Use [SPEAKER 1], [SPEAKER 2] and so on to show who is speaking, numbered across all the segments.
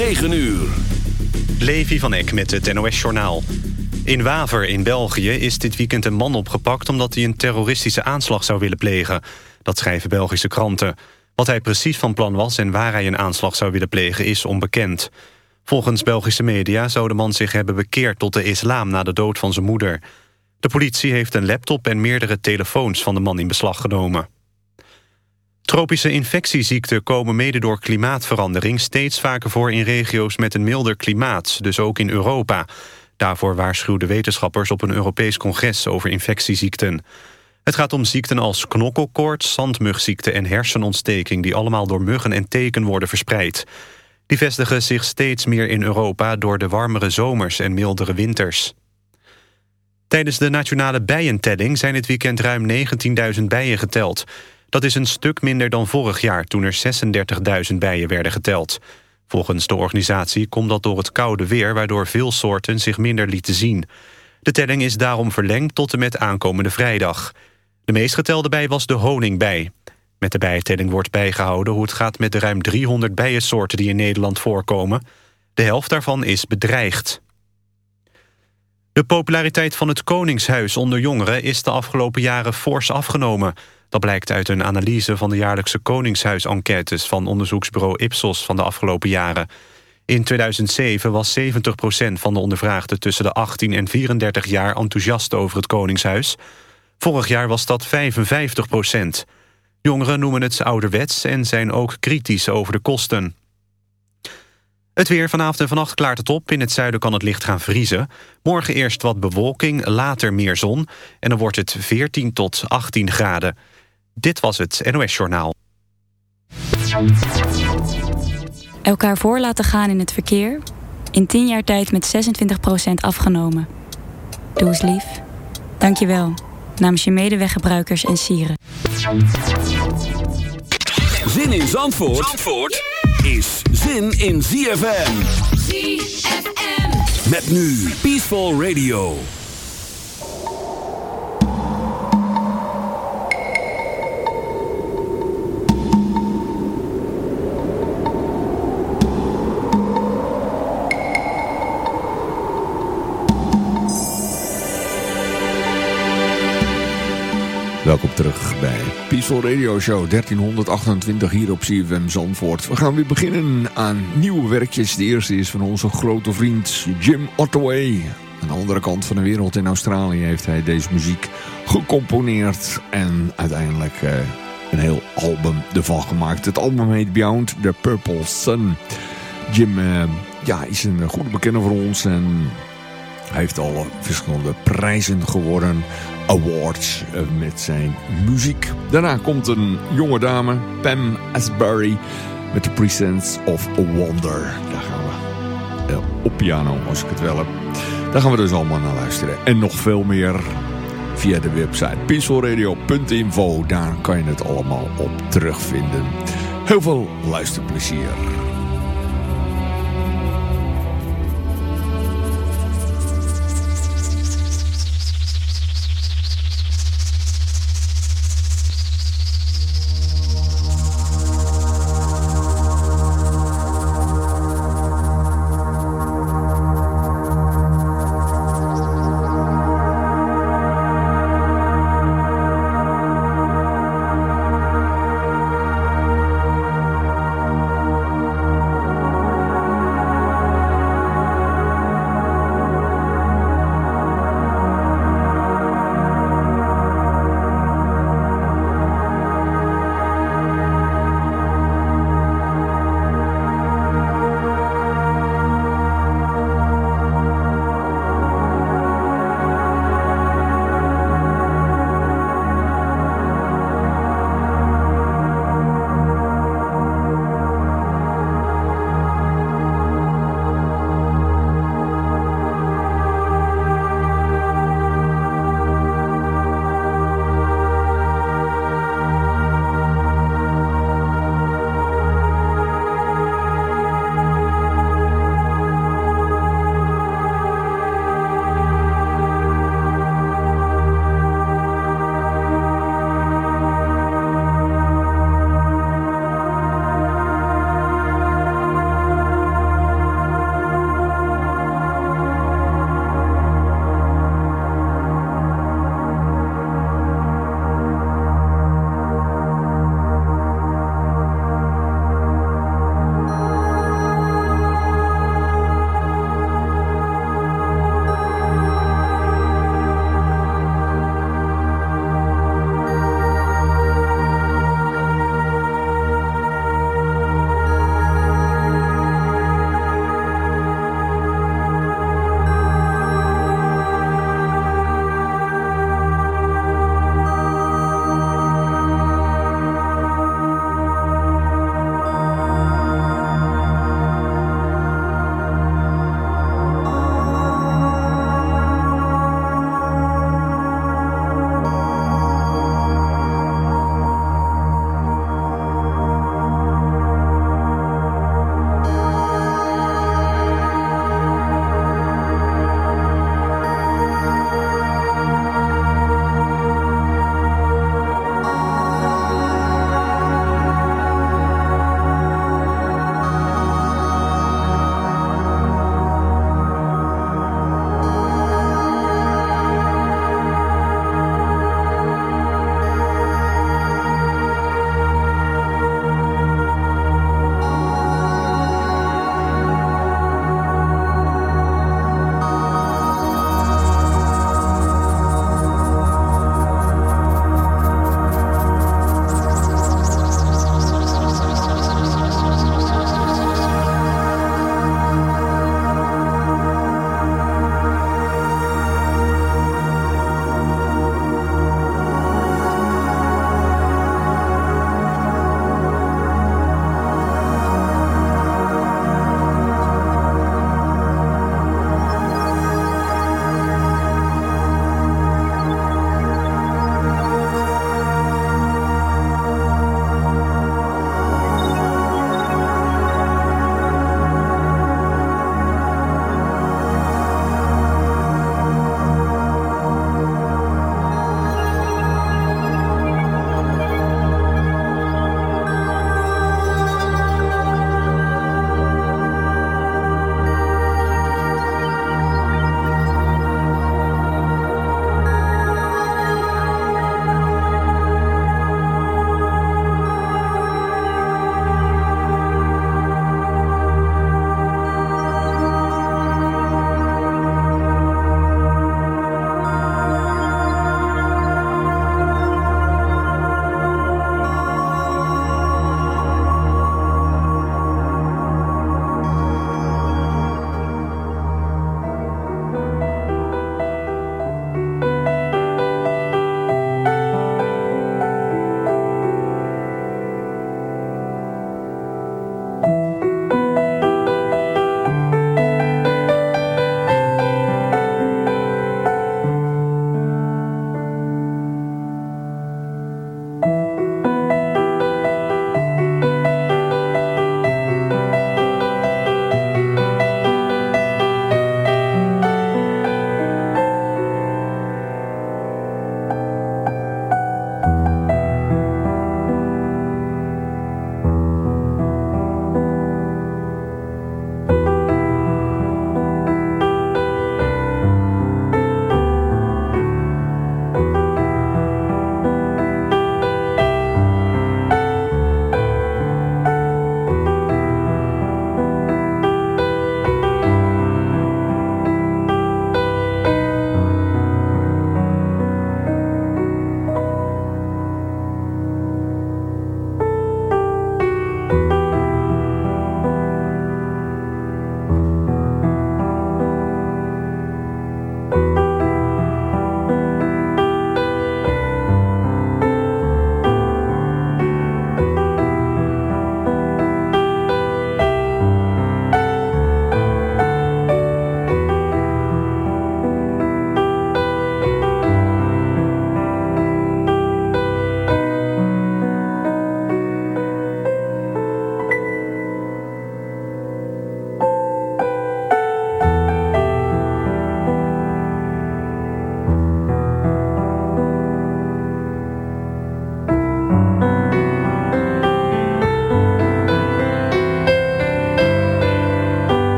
[SPEAKER 1] 9 uur.
[SPEAKER 2] Levi van Eck met het NOS-journaal. In Waver in België is dit weekend een man opgepakt... omdat hij een terroristische aanslag zou willen plegen. Dat schrijven Belgische kranten. Wat hij precies van plan was en waar hij een aanslag zou willen plegen... is onbekend. Volgens Belgische media zou de man zich hebben bekeerd tot de islam... na de dood van zijn moeder. De politie heeft een laptop en meerdere telefoons van de man in beslag genomen. Tropische infectieziekten komen mede door klimaatverandering... steeds vaker voor in regio's met een milder klimaat, dus ook in Europa. Daarvoor waarschuwden wetenschappers op een Europees congres over infectieziekten. Het gaat om ziekten als knokkelkoorts, zandmugziekte en hersenontsteking... die allemaal door muggen en teken worden verspreid. Die vestigen zich steeds meer in Europa door de warmere zomers en mildere winters. Tijdens de nationale bijentelling zijn dit weekend ruim 19.000 bijen geteld... Dat is een stuk minder dan vorig jaar toen er 36.000 bijen werden geteld. Volgens de organisatie komt dat door het koude weer... waardoor veel soorten zich minder lieten zien. De telling is daarom verlengd tot en met aankomende vrijdag. De meest getelde bij was de honingbij. Met de bijentelling wordt bijgehouden hoe het gaat met de ruim 300 bijensoorten die in Nederland voorkomen. De helft daarvan is bedreigd. De populariteit van het Koningshuis onder jongeren is de afgelopen jaren fors afgenomen. Dat blijkt uit een analyse van de jaarlijkse Koningshuis-enquêtes... van onderzoeksbureau Ipsos van de afgelopen jaren. In 2007 was 70% van de ondervraagden tussen de 18 en 34 jaar... enthousiast over het Koningshuis. Vorig jaar was dat 55% Jongeren noemen het ouderwets en zijn ook kritisch over de kosten. Het weer vanavond en vannacht klaart het op. In het zuiden kan het licht gaan vriezen. Morgen eerst wat bewolking, later meer zon. En dan wordt het 14 tot 18 graden. Dit was het NOS Journaal.
[SPEAKER 3] Elkaar voor laten gaan in het verkeer. In 10 jaar tijd met 26% afgenomen. Doe eens lief. Dank je wel. Namens je medeweggebruikers en sieren.
[SPEAKER 1] Zin in Zandvoort, Zandvoort is zin in ZFM. ZFM. Met nu Peaceful Radio.
[SPEAKER 4] Welkom terug bij Peaceful Radio Show 1328 hier op CFM Zandvoort. We gaan weer beginnen aan nieuwe werkjes. De eerste is van onze grote vriend Jim Ottaway. Aan de andere kant van de wereld in Australië heeft hij deze muziek gecomponeerd. En uiteindelijk uh, een heel album ervan gemaakt. Het album heet Beyond the Purple Sun. Jim uh, ja, is een goede bekende voor ons en heeft al verschillende prijzen gewonnen awards eh, met zijn muziek. Daarna komt een jonge dame, Pam Asbury, met The Presence of Wonder. Daar gaan we uh, op piano, als ik het wel heb. Daar gaan we dus allemaal naar luisteren. En nog veel meer via de website peacefulradio.info. Daar kan je het allemaal op terugvinden. Heel veel luisterplezier.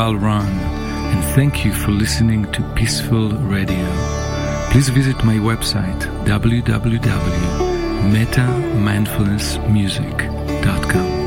[SPEAKER 5] Val Ron, and thank you for listening to Peaceful Radio. Please visit my website www.metamindfulnessmusic.com.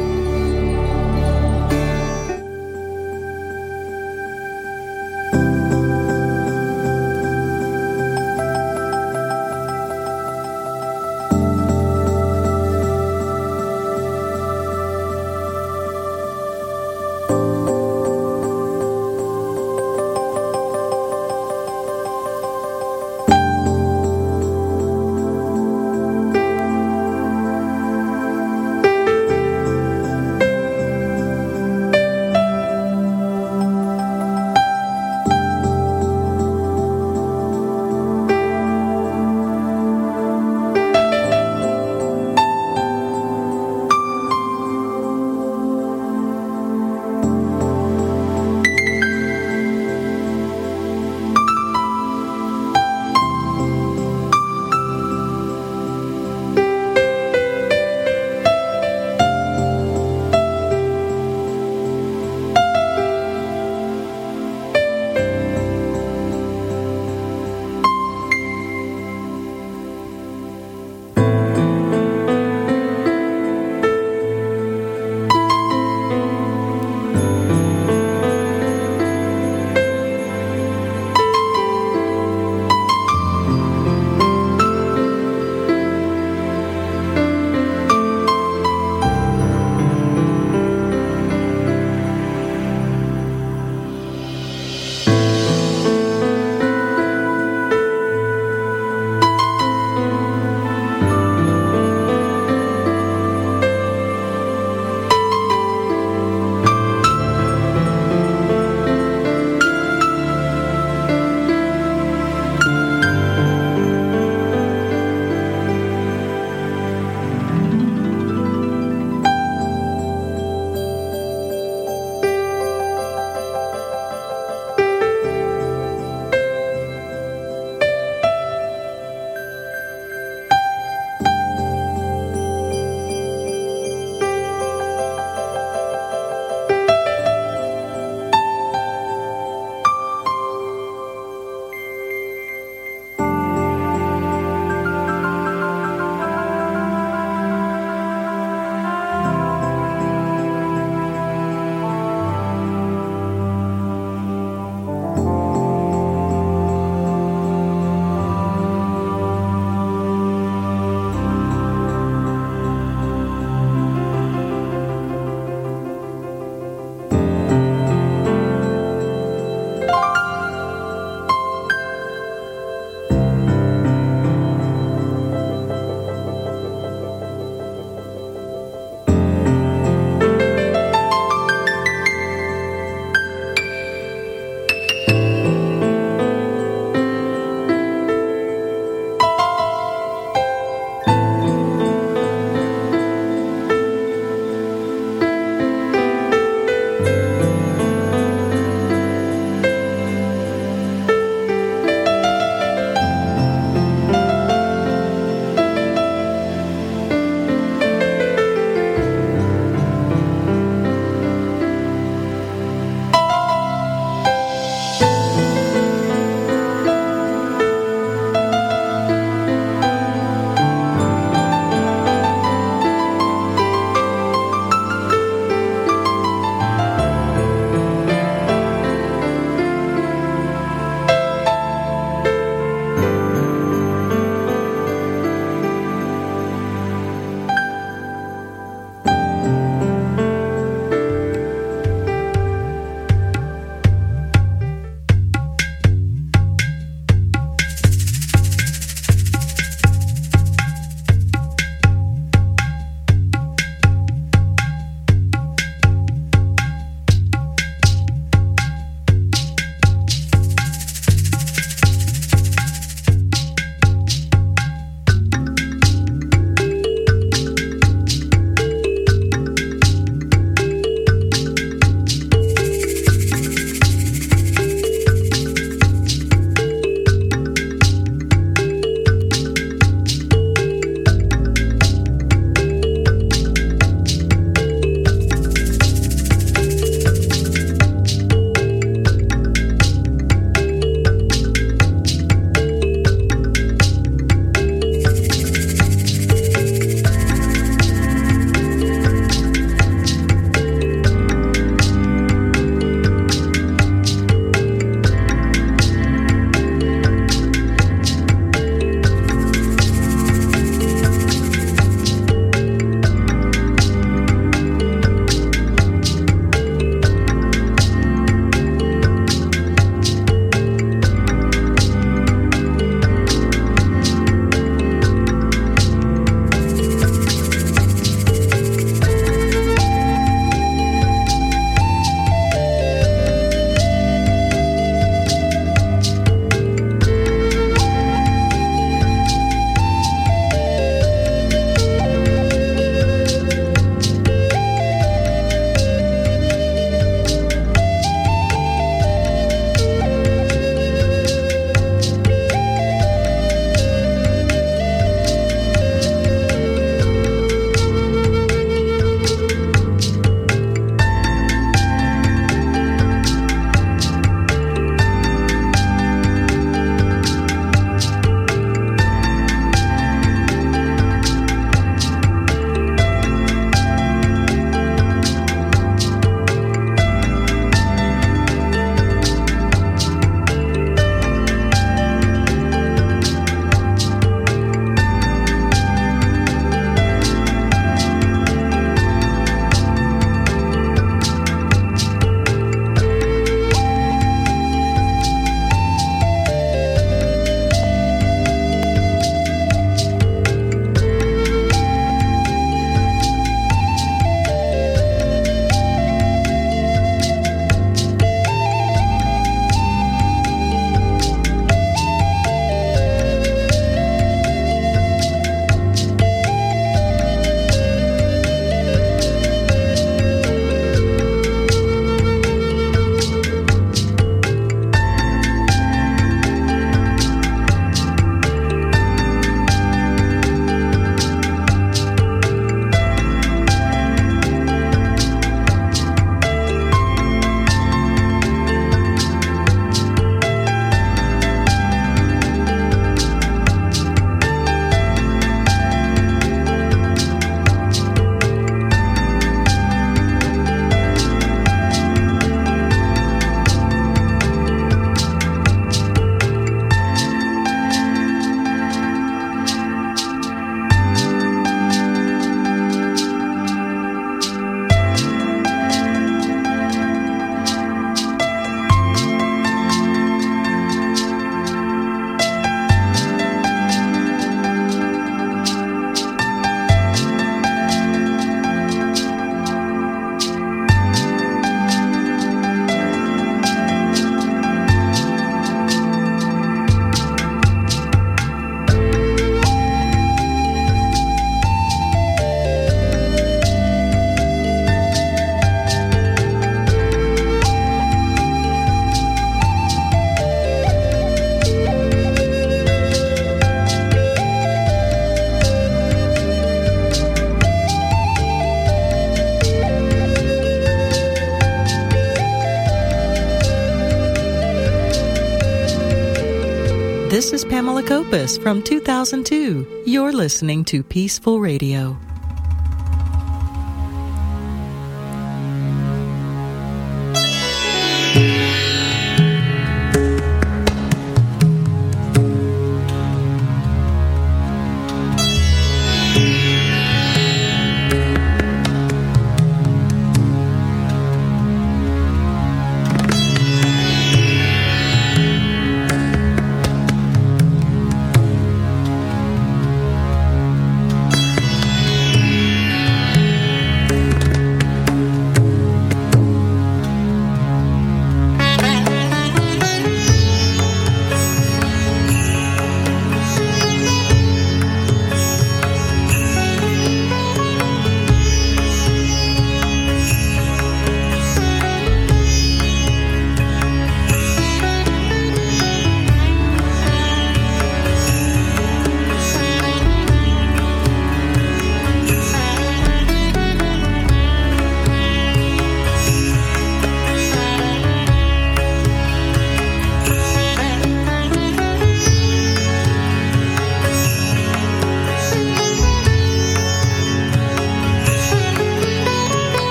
[SPEAKER 6] Pamela Copus from 2002. You're listening to Peaceful Radio.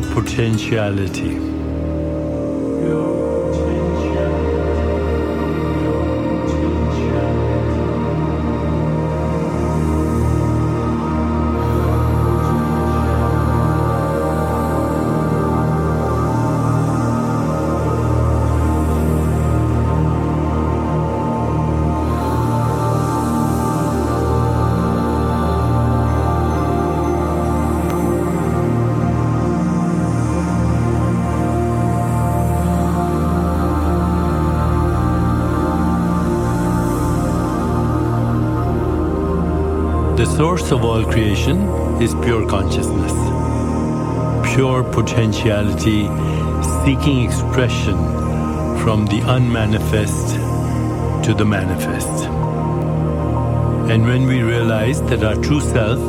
[SPEAKER 7] Potentiality. Source of all creation is pure consciousness, pure potentiality seeking expression from the unmanifest to the manifest. And when we realize that our true self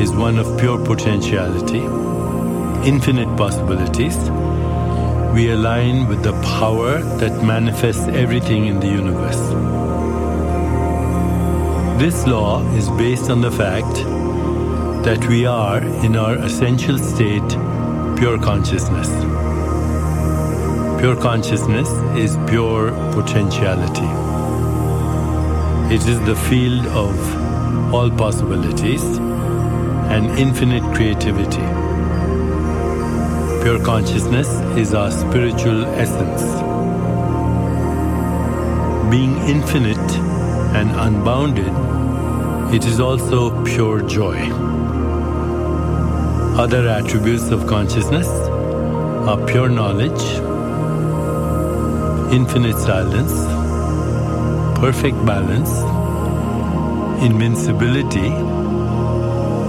[SPEAKER 7] is one of pure potentiality, infinite possibilities, we align with the power that manifests everything in the universe. This law is based on the fact that we are, in our essential state, pure consciousness. Pure consciousness is pure potentiality. It is the field of all possibilities and infinite creativity. Pure consciousness is our spiritual essence. Being infinite and unbounded, it is also pure joy. Other attributes of consciousness are pure knowledge, infinite silence, perfect balance, invincibility,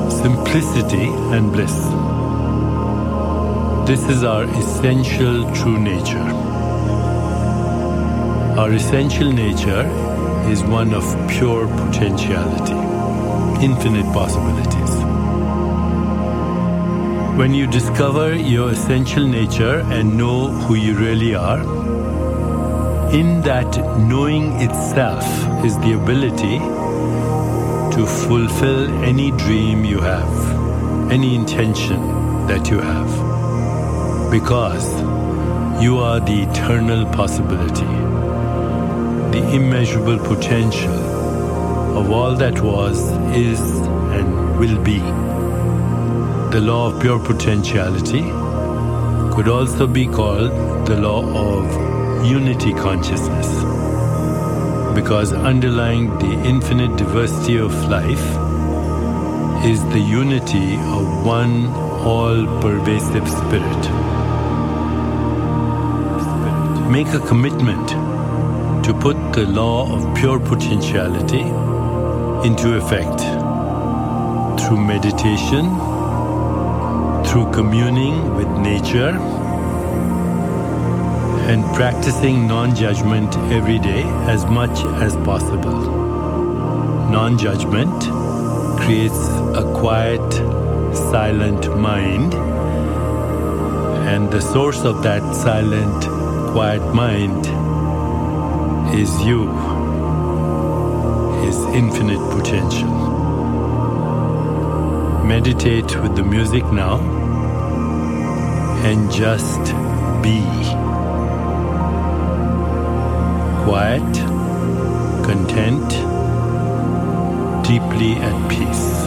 [SPEAKER 7] simplicity, and bliss. This is our essential true nature. Our essential nature is one of pure potentiality, infinite possibilities. When you discover your essential nature and know who you really are, in that knowing itself is the ability to fulfill any dream you have, any intention that you have. Because you are the eternal possibility, the immeasurable potential of all that was, is, and will be. The law of pure potentiality could also be called the law of unity consciousness. Because underlying the infinite diversity of life is the unity of one all pervasive spirit. Make a commitment to put the law of pure potentiality into effect through meditation, through communing with nature and practicing non judgment every day as much as possible. Non judgment creates a quiet, silent mind, and the source of that silent, quiet mind is you, is infinite potential. Meditate with the music now and just be quiet, content, deeply at peace.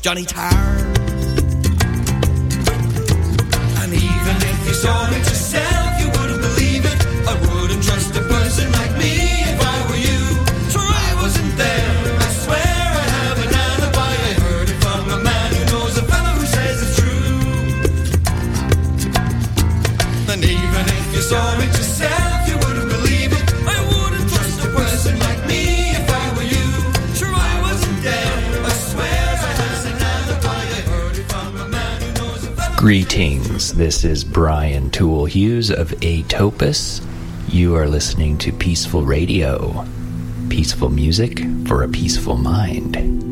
[SPEAKER 8] Johnny
[SPEAKER 9] Tar. And even if you saw.
[SPEAKER 10] Greetings. This is Brian Tool Hughes of Atopus. You are listening to Peaceful Radio, peaceful music for a peaceful mind.